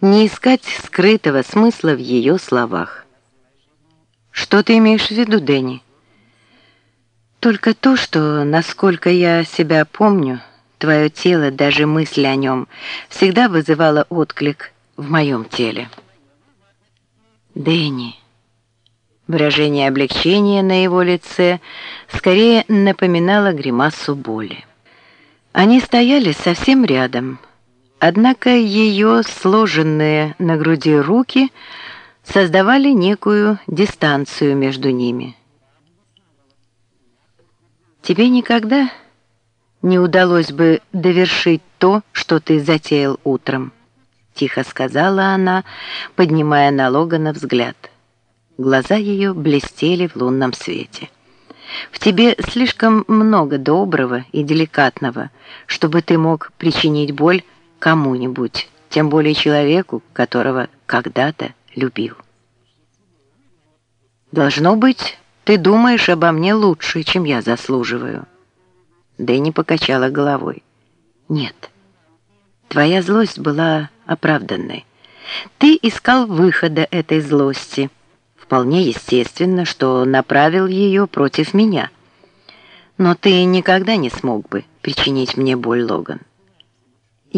не искать скрытого смысла в ее словах. «Что ты имеешь в виду, Дэнни?» «Только то, что, насколько я себя помню, твое тело, даже мысли о нем, всегда вызывало отклик в моем теле». «Дэнни...» Выражение облегчения на его лице скорее напоминало гримасу боли. Они стояли совсем рядом, однако ее сложенные на груди руки создавали некую дистанцию между ними. «Тебе никогда не удалось бы довершить то, что ты затеял утром», тихо сказала она, поднимая на Логана взгляд. Глаза ее блестели в лунном свете. В тебе слишком много доброго и деликатного, чтобы ты мог причинить боль кому-нибудь, тем более человеку, которого когда-то любил. Должно быть, ты думаешь обо мне лучше, чем я заслуживаю. Дэнни покачала головой. Нет, твоя злость была оправданной. Ты искал выхода этой злости, Вполне естественно, что направил ее против меня. Но ты никогда не смог бы причинить мне боль, Логан.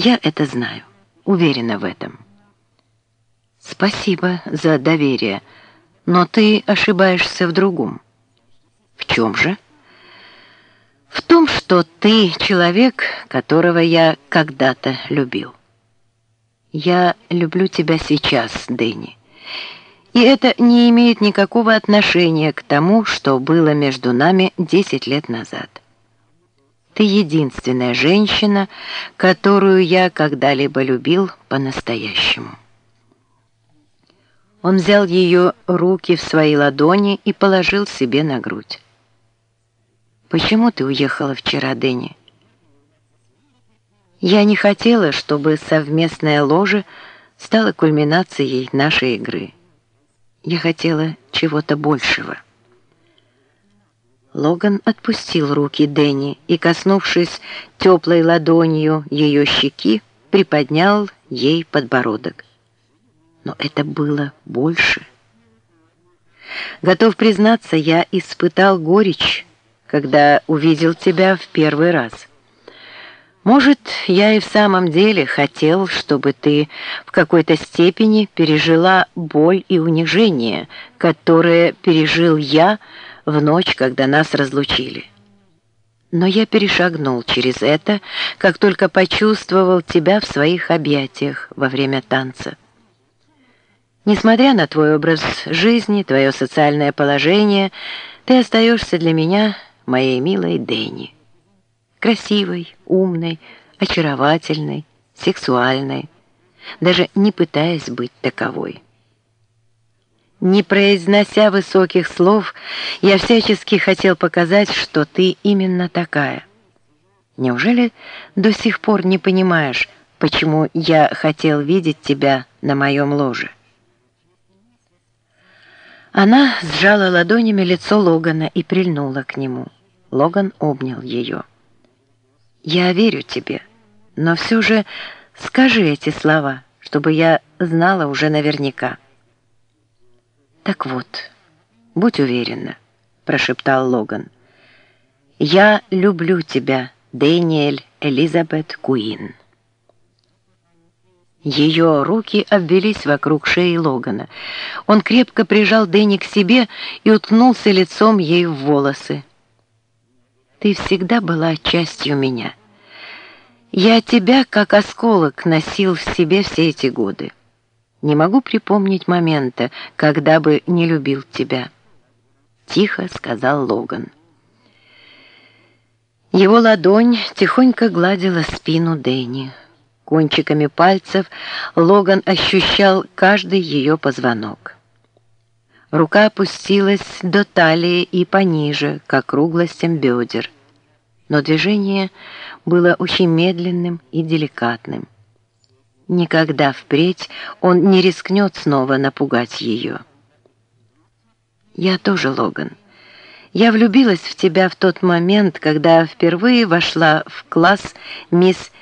Я это знаю, уверена в этом. Спасибо за доверие, но ты ошибаешься в другом. В чем же? В том, что ты человек, которого я когда-то любил. Я люблю тебя сейчас, Дэнни. И это не имеет никакого отношения к тому, что было между нами 10 лет назад. Ты единственная женщина, которую я когда-либо любил по-настоящему. Он взял ее руки в свои ладони и положил себе на грудь. «Почему ты уехала вчера, Дэнни?» «Я не хотела, чтобы совместное ложе стало кульминацией нашей игры». Я хотела чего-то большего. Логан отпустил руки Дэнни и, коснувшись теплой ладонью ее щеки, приподнял ей подбородок. Но это было больше. Готов признаться, я испытал горечь, когда увидел тебя в первый раз. Может, я и в самом деле хотел, чтобы ты в какой-то степени пережила боль и унижение, которое пережил я в ночь, когда нас разлучили. Но я перешагнул через это, как только почувствовал тебя в своих объятиях во время танца. Несмотря на твой образ жизни, твое социальное положение, ты остаешься для меня моей милой Дэнни красивой, умной, очаровательной, сексуальной, даже не пытаясь быть таковой. Не произнося высоких слов, я всячески хотел показать, что ты именно такая. Неужели до сих пор не понимаешь, почему я хотел видеть тебя на моем ложе? Она сжала ладонями лицо Логана и прильнула к нему. Логан обнял ее. Я верю тебе, но все же скажи эти слова, чтобы я знала уже наверняка. Так вот, будь уверена, прошептал Логан. Я люблю тебя, Дэниэль Элизабет Куин. Ее руки обвелись вокруг шеи Логана. Он крепко прижал Дэнни к себе и уткнулся лицом ей в волосы. «Ты всегда была частью меня». Я тебя, как осколок, носил в себе все эти годы. Не могу припомнить момента, когда бы не любил тебя. Тихо сказал Логан. Его ладонь тихонько гладила спину Дэнни. Кончиками пальцев Логан ощущал каждый ее позвонок. Рука опустилась до талии и пониже, к округлостям бедер но движение было очень медленным и деликатным. Никогда впредь он не рискнет снова напугать ее. «Я тоже, Логан. Я влюбилась в тебя в тот момент, когда впервые вошла в класс мисс